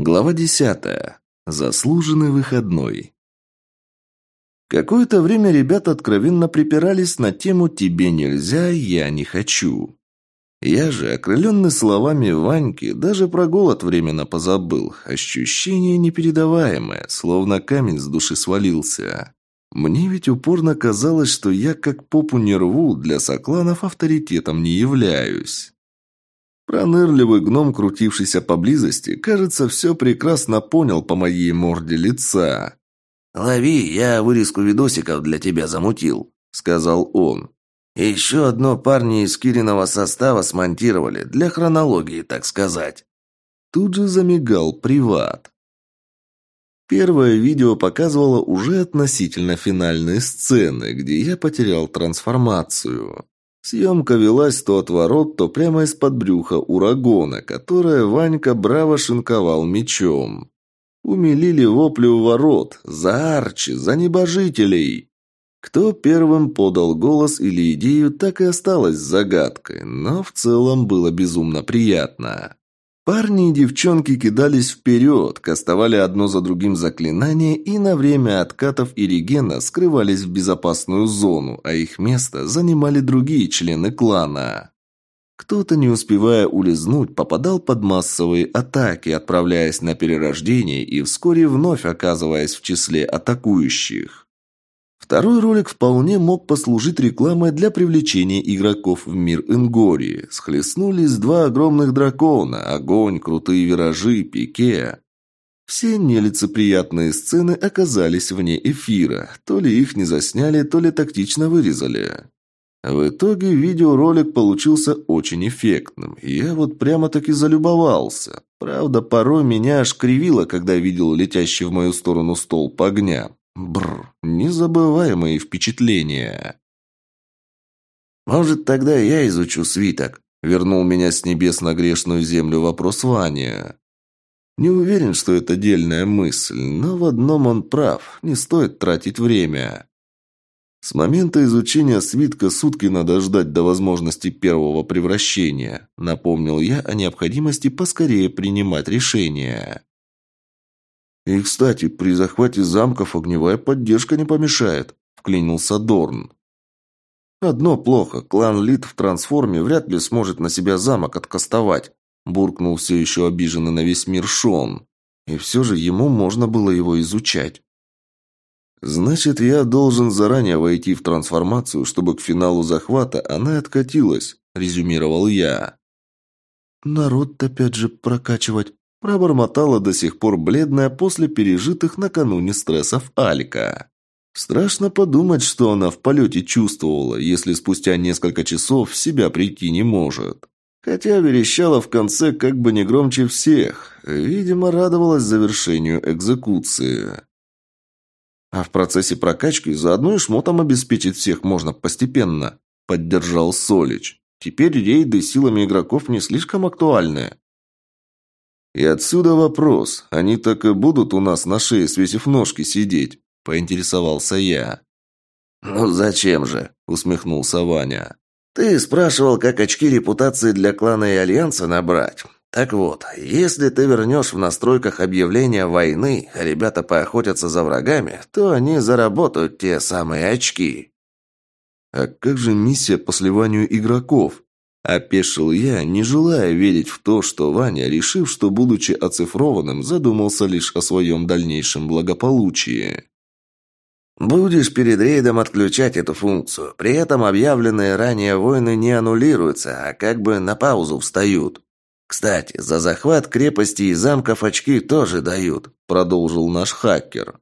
Глава десятая. Заслуженный выходной. Какое-то время ребята откровенно припирались на тему «тебе нельзя, я не хочу». Я же, окрыленный словами Ваньки, даже про голод временно позабыл. Ощущение непередаваемое, словно камень с души свалился. Мне ведь упорно казалось, что я как попу не рву, для сокланов авторитетом не являюсь. Пронырливый гном, крутившийся поблизости, кажется, все прекрасно понял по моей морде лица. «Лови, я вырезку видосиков для тебя замутил», — сказал он. Еще одно парни из Кириного состава смонтировали, для хронологии, так сказать. Тут же замигал приват. Первое видео показывало уже относительно финальные сцены, где я потерял трансформацию. Съемка велась то от ворот, то прямо из-под брюха урагона, которое Ванька браво шинковал мечом. Умилили вопли у ворот. За Арчи, за небожителей. Кто первым подал голос или идею, так и осталось загадкой, но в целом было безумно приятно. Парни и девчонки кидались вперед, кастовали одно за другим заклинания и на время откатов и регена скрывались в безопасную зону, а их место занимали другие члены клана. Кто-то, не успевая улизнуть, попадал под массовые атаки, отправляясь на перерождение и вскоре вновь оказываясь в числе атакующих. Второй ролик вполне мог послужить рекламой для привлечения игроков в мир Ингории. Схлестнулись два огромных дракона, огонь, крутые виражи, пике. Все нелицеприятные сцены оказались вне эфира. То ли их не засняли, то ли тактично вырезали. В итоге видеоролик получился очень эффектным. Я вот прямо-таки залюбовался. Правда, порой меня аж кривило, когда видел летящий в мою сторону столб огня. Бррр, незабываемые впечатления. «Может, тогда я изучу свиток?» — вернул меня с небес на грешную землю вопрос Ваня. Не уверен, что это дельная мысль, но в одном он прав, не стоит тратить время. С момента изучения свитка сутки надо ждать до возможности первого превращения, напомнил я о необходимости поскорее принимать решение. «И, кстати, при захвате замков огневая поддержка не помешает», – вклинился Дорн. «Одно плохо. Клан Лид в трансформе вряд ли сможет на себя замок откастовать», – буркнул все еще обиженный на весь мир Шон. И все же ему можно было его изучать. «Значит, я должен заранее войти в трансформацию, чтобы к финалу захвата она откатилась», – резюмировал я. «Народ опять же прокачивать», Пробормотала до сих пор бледная после пережитых накануне стрессов Алька. Страшно подумать, что она в полете чувствовала, если спустя несколько часов в себя прийти не может. Хотя верещала в конце как бы не громче всех. Видимо, радовалась завершению экзекуции. А в процессе прокачки заодно и шмотом обеспечить всех можно постепенно, поддержал Солич. Теперь рейды силами игроков не слишком актуальны. И отсюда вопрос. Они так и будут у нас на шее, свесив ножки, сидеть? Поинтересовался я. «Ну зачем же?» – усмехнулся Ваня. «Ты спрашивал, как очки репутации для клана и альянса набрать. Так вот, если ты вернешь в настройках объявления войны, а ребята поохотятся за врагами, то они заработают те самые очки». «А как же миссия по сливанию игроков?» Опешил я, не желая верить в то, что Ваня, решив, что, будучи оцифрованным, задумался лишь о своем дальнейшем благополучии. Будешь перед рейдом отключать эту функцию. При этом объявленные ранее войны не аннулируются, а как бы на паузу встают. Кстати, за захват крепости и замков очки тоже дают, продолжил наш хакер.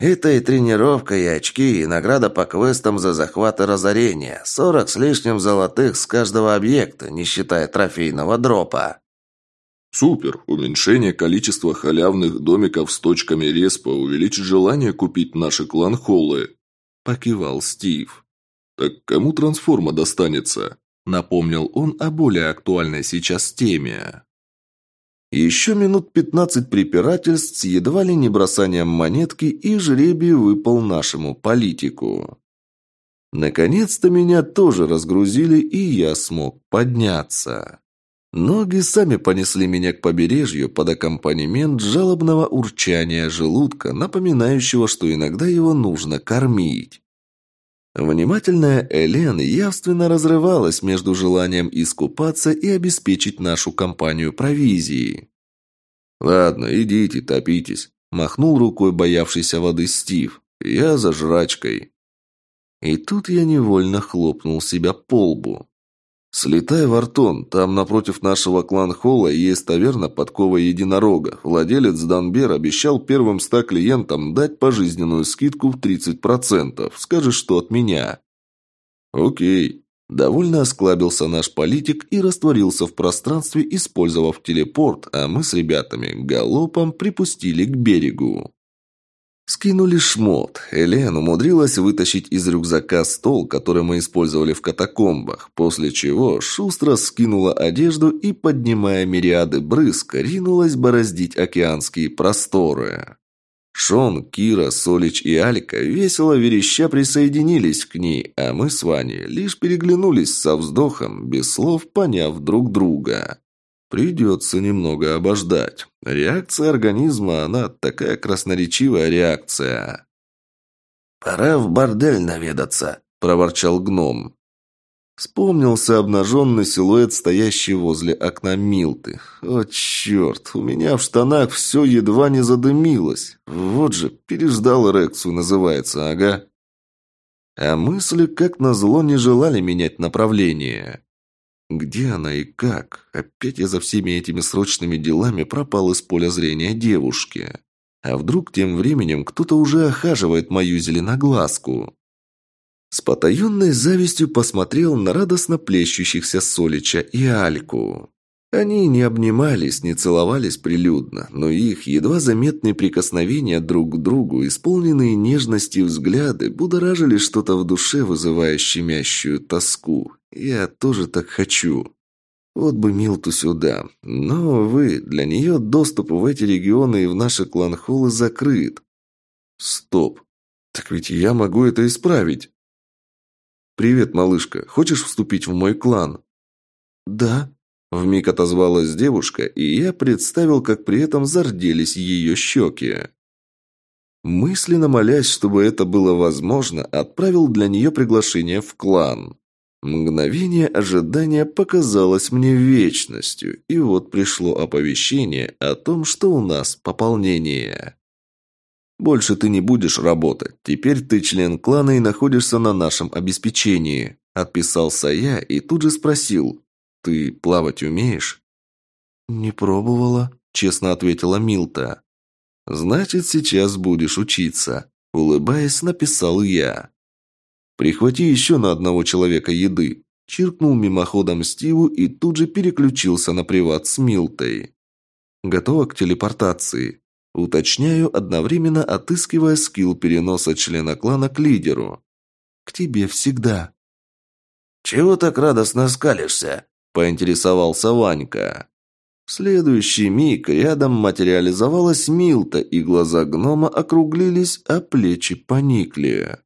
Это и тренировка, и очки, и награда по квестам за захват и разорение. Сорок с лишним золотых с каждого объекта, не считая трофейного дропа. Супер! Уменьшение количества халявных домиков с точками респа увеличит желание купить наши клан-холлы. Покивал Стив. Так кому трансформа достанется? Напомнил он о более актуальной сейчас теме. Еще минут пятнадцать препирательств с едва ли не бросанием монетки, и жребий выпал нашему политику. Наконец-то меня тоже разгрузили, и я смог подняться. Ноги сами понесли меня к побережью под аккомпанемент жалобного урчания желудка, напоминающего, что иногда его нужно кормить. Внимательная Элен явственно разрывалась между желанием искупаться и обеспечить нашу компанию провизией. «Ладно, идите, топитесь», – махнул рукой боявшийся воды Стив. «Я за жрачкой». И тут я невольно хлопнул себя по лбу. «Слетай в Артон, там напротив нашего клан-холла есть таверна подкова единорога. Владелец Данбер обещал первым ста клиентам дать пожизненную скидку в 30%. Скажешь, что от меня». «Окей». Довольно осклабился наш политик и растворился в пространстве, использовав телепорт, а мы с ребятами галопом припустили к берегу. Скинули шмот. Элен умудрилась вытащить из рюкзака стол, который мы использовали в катакомбах, после чего шустро скинула одежду и, поднимая мириады брызг, ринулась бороздить океанские просторы. Шон, Кира, Солич и Алька весело вереща присоединились к ней, а мы с Ваней лишь переглянулись со вздохом, без слов поняв друг друга. Придется немного обождать. Реакция организма, она такая красноречивая реакция. «Пора в бордель наведаться», – проворчал гном. Вспомнился обнаженный силуэт, стоящий возле окна Милты. О, черт, у меня в штанах все едва не задымилось. Вот же, переждал эрекцию, называется, ага. А мысли, как назло, не желали менять направление. Где она и как? Опять я за всеми этими срочными делами пропал из поля зрения девушки. А вдруг тем временем кто-то уже охаживает мою зеленоглазку? С потаенной завистью посмотрел на радостно плещущихся Солича и Альку. Они не обнимались, не целовались прилюдно, но их едва заметные прикосновения друг к другу, исполненные нежности взгляды, будоражили что-то в душе, вызывая щемящую тоску. Я тоже так хочу. Вот бы Милту сюда. Но, увы, для нее доступ в эти регионы и в наши кланхолы закрыт. Стоп. Так ведь я могу это исправить. «Привет, малышка. Хочешь вступить в мой клан?» «Да», – вмиг отозвалась девушка, и я представил, как при этом зарделись ее щеки. Мысленно молясь, чтобы это было возможно, отправил для нее приглашение в клан. Мгновение ожидания показалось мне вечностью, и вот пришло оповещение о том, что у нас пополнение. «Больше ты не будешь работать. Теперь ты член клана и находишься на нашем обеспечении», – отписался я и тут же спросил, «Ты плавать умеешь?» «Не пробовала», – честно ответила Милта. «Значит, сейчас будешь учиться», – улыбаясь, написал я. «Прихвати еще на одного человека еды», – чиркнул мимоходом Стиву и тут же переключился на приват с Милтой. «Готова к телепортации?» Уточняю, одновременно отыскивая скилл переноса члена клана к лидеру. «К тебе всегда». «Чего так радостно скалишься?» – поинтересовался Ванька. В следующий миг рядом материализовалась Милта, и глаза гнома округлились, а плечи поникли.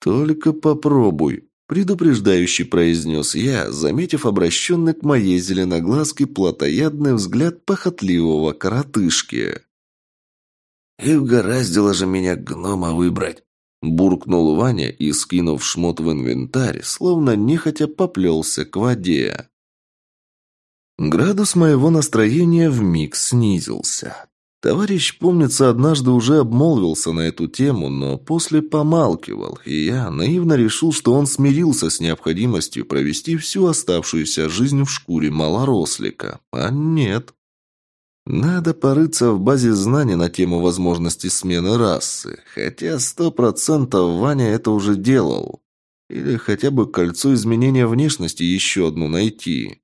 «Только попробуй», – предупреждающе произнес я, заметив обращенный к моей зеленоглазке плотоядный взгляд похотливого коротышки. «И угораздило же меня гнома выбрать», – буркнул Ваня и, скинув шмот в инвентарь, словно нехотя поплелся к воде. Градус моего настроения вмиг снизился. Товарищ, помнится, однажды уже обмолвился на эту тему, но после помалкивал, и я наивно решил, что он смирился с необходимостью провести всю оставшуюся жизнь в шкуре малорослика. А нет. Надо порыться в базе знаний на тему возможности смены расы, хотя сто процентов Ваня это уже делал. Или хотя бы кольцо изменения внешности еще одну найти.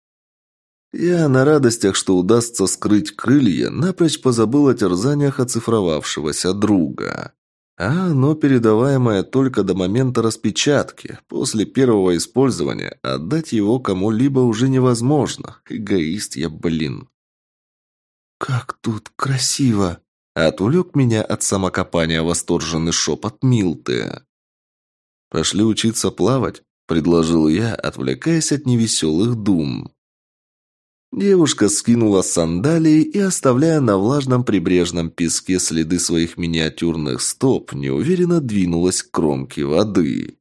Я на радостях, что удастся скрыть крылья, напрочь позабыл о терзаниях оцифровавшегося друга. А оно передаваемое только до момента распечатки. После первого использования отдать его кому-либо уже невозможно. Эгоист я, блин. «Как тут красиво!» Отвлек меня от самокопания восторженный шепот Милты. «Пошли учиться плавать», — предложил я, отвлекаясь от невеселых дум. Девушка скинула сандалии и, оставляя на влажном прибрежном песке следы своих миниатюрных стоп, неуверенно двинулась к кромке воды.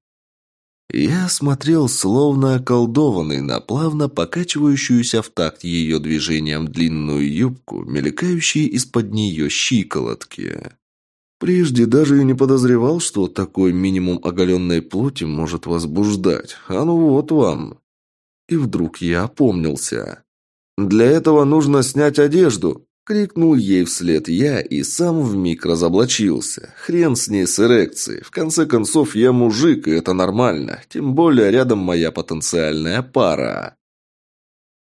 Я смотрел, словно околдованный, на плавно покачивающуюся в такт ее движением длинную юбку, мелькающие из-под нее щиколотки. Прежде даже и не подозревал, что такой минимум оголенной плоти может возбуждать. А ну вот вам. И вдруг я опомнился. «Для этого нужно снять одежду!» Крикнул ей вслед я и сам вмиг разоблачился. Хрен с ней с эрекцией. В конце концов, я мужик, и это нормально. Тем более рядом моя потенциальная пара.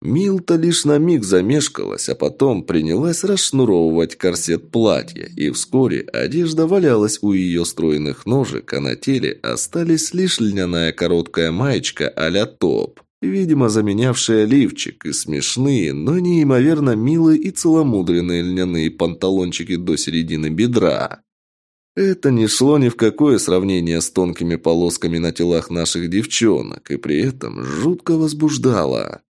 Милта лишь на миг замешкалась, а потом принялась расшнуровывать корсет платья, и вскоре одежда валялась у ее стройных ножек, а на теле остались лишь льняная короткая маечка а-ля топ видимо, заменявшая лифчик, и смешные, но неимоверно милые и целомудренные льняные панталончики до середины бедра. Это не шло ни в какое сравнение с тонкими полосками на телах наших девчонок, и при этом жутко возбуждало.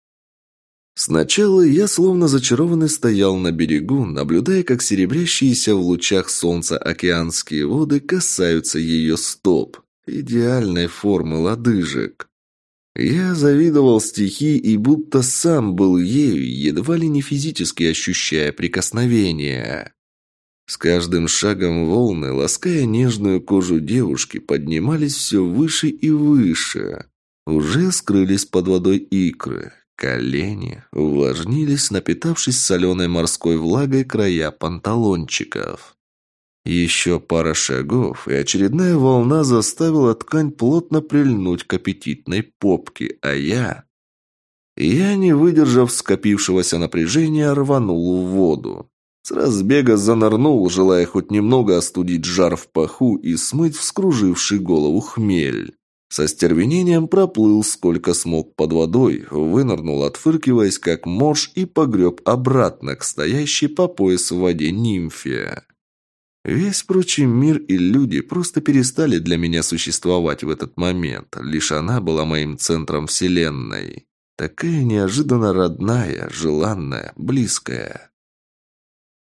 Сначала я словно зачарованный стоял на берегу, наблюдая, как серебрящиеся в лучах солнца океанские воды касаются ее стоп, идеальной формы лодыжек. Я завидовал стихии и будто сам был ею, едва ли не физически ощущая прикосновение. С каждым шагом волны, лаская нежную кожу девушки, поднимались все выше и выше. Уже скрылись под водой икры. Колени увлажнились, напитавшись соленой морской влагой края панталончиков. Еще пара шагов, и очередная волна заставила ткань плотно прильнуть к аппетитной попке, а я... Я, не выдержав скопившегося напряжения, рванул в воду. С разбега занырнул, желая хоть немного остудить жар в паху и смыть вскруживший голову хмель. Со стервенением проплыл сколько смог под водой, вынырнул, отфыркиваясь как морж, и погреб обратно к стоящей по пояс в воде нимфе. Весь прочий мир и люди просто перестали для меня существовать в этот момент. Лишь она была моим центром вселенной. Такая неожиданно родная, желанная, близкая.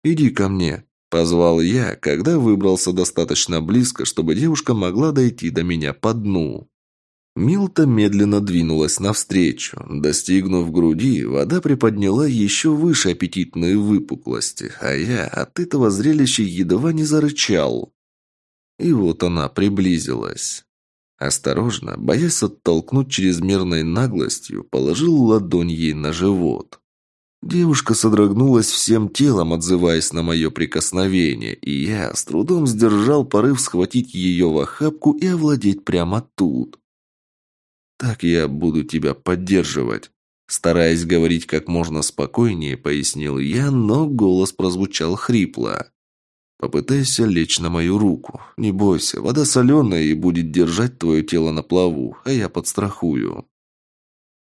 «Иди ко мне», – позвал я, когда выбрался достаточно близко, чтобы девушка могла дойти до меня по дну. Милта медленно двинулась навстречу. Достигнув груди, вода приподняла еще выше аппетитные выпуклости, а я от этого зрелища едва не зарычал. И вот она приблизилась. Осторожно, боясь оттолкнуть чрезмерной наглостью, положил ладонь ей на живот. Девушка содрогнулась всем телом, отзываясь на мое прикосновение, и я с трудом сдержал порыв схватить ее в охапку и овладеть прямо тут. «Так я буду тебя поддерживать». Стараясь говорить как можно спокойнее, пояснил я, но голос прозвучал хрипло. «Попытайся лечь на мою руку. Не бойся, вода соленая и будет держать твое тело на плаву, а я подстрахую».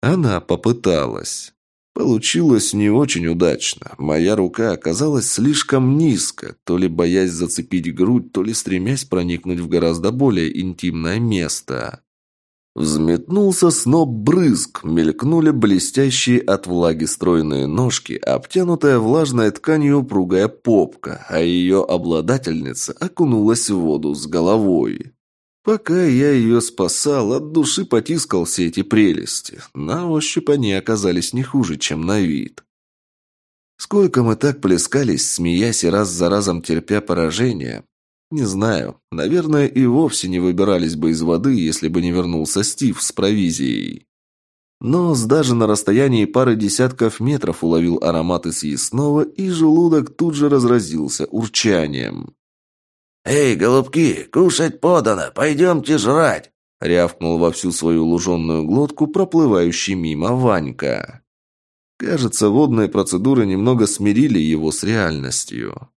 Она попыталась. Получилось не очень удачно. Моя рука оказалась слишком низко, то ли боясь зацепить грудь, то ли стремясь проникнуть в гораздо более интимное место. Взметнулся сноп брызг, мелькнули блестящие от влаги стройные ножки, обтянутая влажной тканью упругая попка, а ее обладательница окунулась в воду с головой. Пока я ее спасал, от души потискал все эти прелести. На ощупь они оказались не хуже, чем на вид. Сколько мы так плескались, смеясь и раз за разом терпя поражение, не знаю. Наверное, и вовсе не выбирались бы из воды, если бы не вернулся Стив с провизией. Но даже на расстоянии пары десятков метров уловил ароматы съестного, и желудок тут же разразился урчанием. «Эй, голубки, кушать подано, пойдемте жрать!» рявкнул во всю свою луженную глотку проплывающий мимо Ванька. Кажется, водные процедуры немного смирили его с реальностью.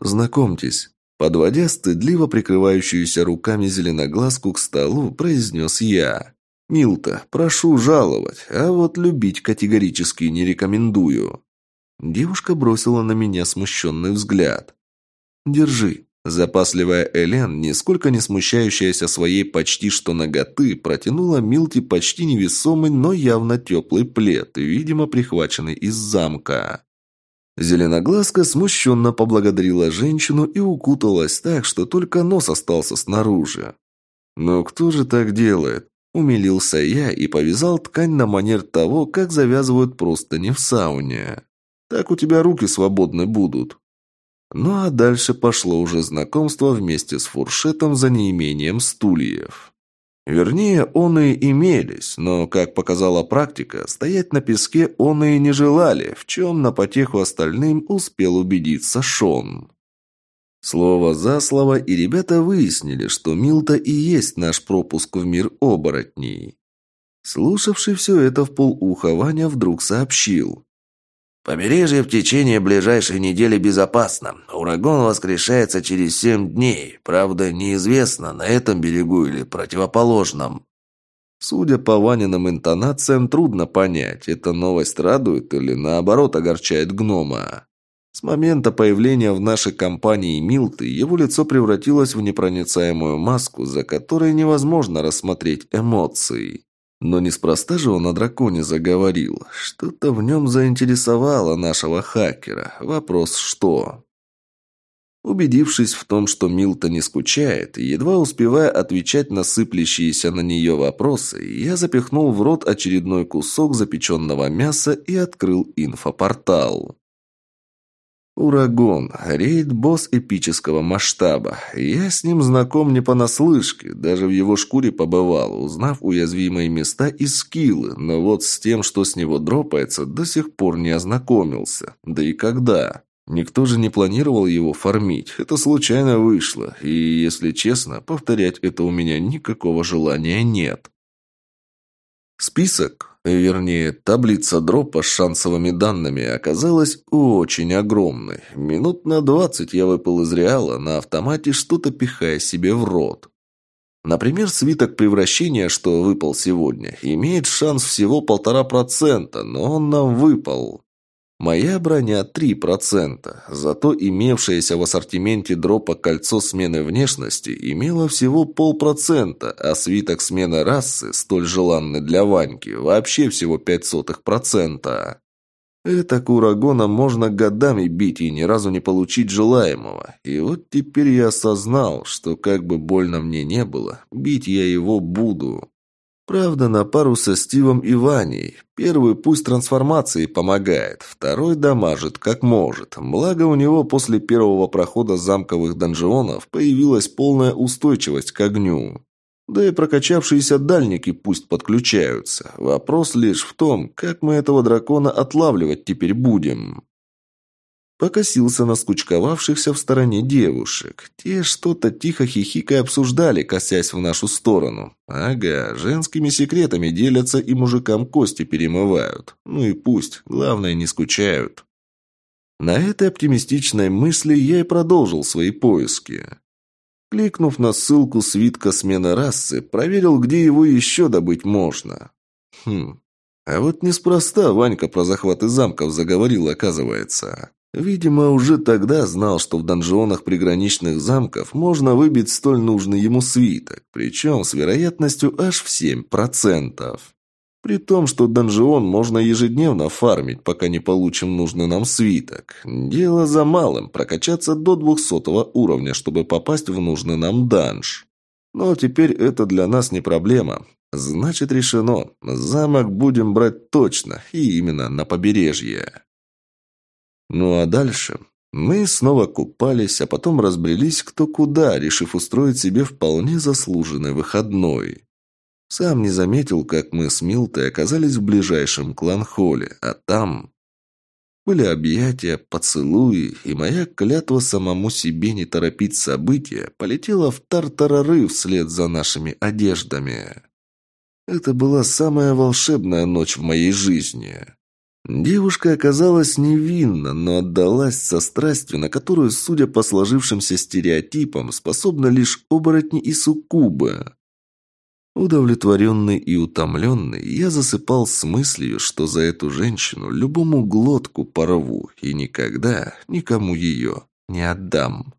«Знакомьтесь», подводя стыдливо прикрывающуюся руками зеленоглазку к столу, произнес я. «Милта, прошу жаловать, а вот любить категорически не рекомендую». Девушка бросила на меня смущенный взгляд. «Держи», Запасливая Элен, нисколько не смущающаяся своей почти что ноготы, протянула Милти почти невесомый, но явно теплый плед, видимо, прихваченный из замка. Зеленоглазка смущенно поблагодарила женщину и укуталась так, что только нос остался снаружи. «Но кто же так делает?» Умилился я и повязал ткань на манер того, как завязывают просто не в сауне. Так у тебя руки свободны будут. Ну а дальше пошло уже знакомство вместе с фуршетом за неимением стульев. Вернее, он и имелись, но, как показала практика, стоять на песке он и не желали, в чем на потеху остальным успел убедиться Шон. Слово за слово, и ребята выяснили, что Милта и есть наш пропуск в мир оборотней. Слушавший все это в полуха, Ваня вдруг сообщил. Побережье в течение ближайшей недели безопасно. Ураган воскрешается через семь дней. Правда, неизвестно, на этом берегу или противоположном. Судя по Ваниным интонациям, трудно понять, эта новость радует или наоборот огорчает гнома. С момента появления в нашей компании Милты его лицо превратилось в непроницаемую маску, за которой невозможно рассмотреть эмоции. Но неспроста же он о драконе заговорил. Что-то в нем заинтересовало нашего хакера. Вопрос «что?». Убедившись в том, что Милта не скучает, едва успевая отвечать на сыплющиеся на нее вопросы, я запихнул в рот очередной кусок запеченного мяса и открыл инфопортал. Урагон. Рейд-босс эпического масштаба. Я с ним знаком не понаслышке, даже в его шкуре побывал, узнав уязвимые места и скиллы, но вот с тем, что с него дропается, до сих пор не ознакомился. Да и когда? Никто же не планировал его фармить, это случайно вышло, и, если честно, повторять это у меня никакого желания нет. Список, вернее, таблица дропа с шансовыми данными оказалась очень огромной. Минут на двадцать я выпал из Реала на автомате, что-то пихая себе в рот. Например, свиток превращения, что выпал сегодня, имеет шанс всего полтора процента, но он нам выпал. Моя броня 3%, зато имевшееся в ассортименте дропа кольцо смены внешности имело всего полпроцента, а свиток смены расы, столь желанный для Ваньки, вообще всего 0,05%. Это курагона можно годами бить и ни разу не получить желаемого. И вот теперь я осознал, что как бы больно мне не было, бить я его буду. Правда, на пару со Стивом и Ваней. Первый пусть трансформации помогает, второй дамажит как может. Благо у него после первого прохода замковых донжионов появилась полная устойчивость к огню. Да и прокачавшиеся дальники пусть подключаются. Вопрос лишь в том, как мы этого дракона отлавливать теперь будем. Покосился на скучковавшихся в стороне девушек. Те что-то тихо хихикая обсуждали, косясь в нашу сторону. Ага, женскими секретами делятся и мужикам кости перемывают. Ну и пусть, главное, не скучают. На этой оптимистичной мысли я и продолжил свои поиски. Кликнув на ссылку свитка смены расы, проверил, где его еще добыть можно. Хм, а вот неспроста Ванька про захваты замков заговорил, оказывается. Видимо, уже тогда знал, что в донжонах приграничных замков можно выбить столь нужный ему свиток, причем с вероятностью аж в 7%. При том, что донжион можно ежедневно фармить, пока не получим нужный нам свиток. Дело за малым – прокачаться до 200 уровня, чтобы попасть в нужный нам данж. Но теперь это для нас не проблема. Значит, решено. Замок будем брать точно, и именно на побережье. Ну а дальше мы снова купались, а потом разбрелись кто куда, решив устроить себе вполне заслуженный выходной. Сам не заметил, как мы с Милтой оказались в ближайшем клан-холле, а там... Были объятия, поцелуи, и моя клятва самому себе не торопить события полетела в тартарары вслед за нашими одеждами. Это была самая волшебная ночь в моей жизни. Девушка оказалась невинна, но отдалась со страстью, на которую, судя по сложившимся стереотипам, способны лишь оборотни и суккубы. Удовлетворенный и утомленный, я засыпал с мыслью, что за эту женщину любому глотку порву и никогда никому ее не отдам.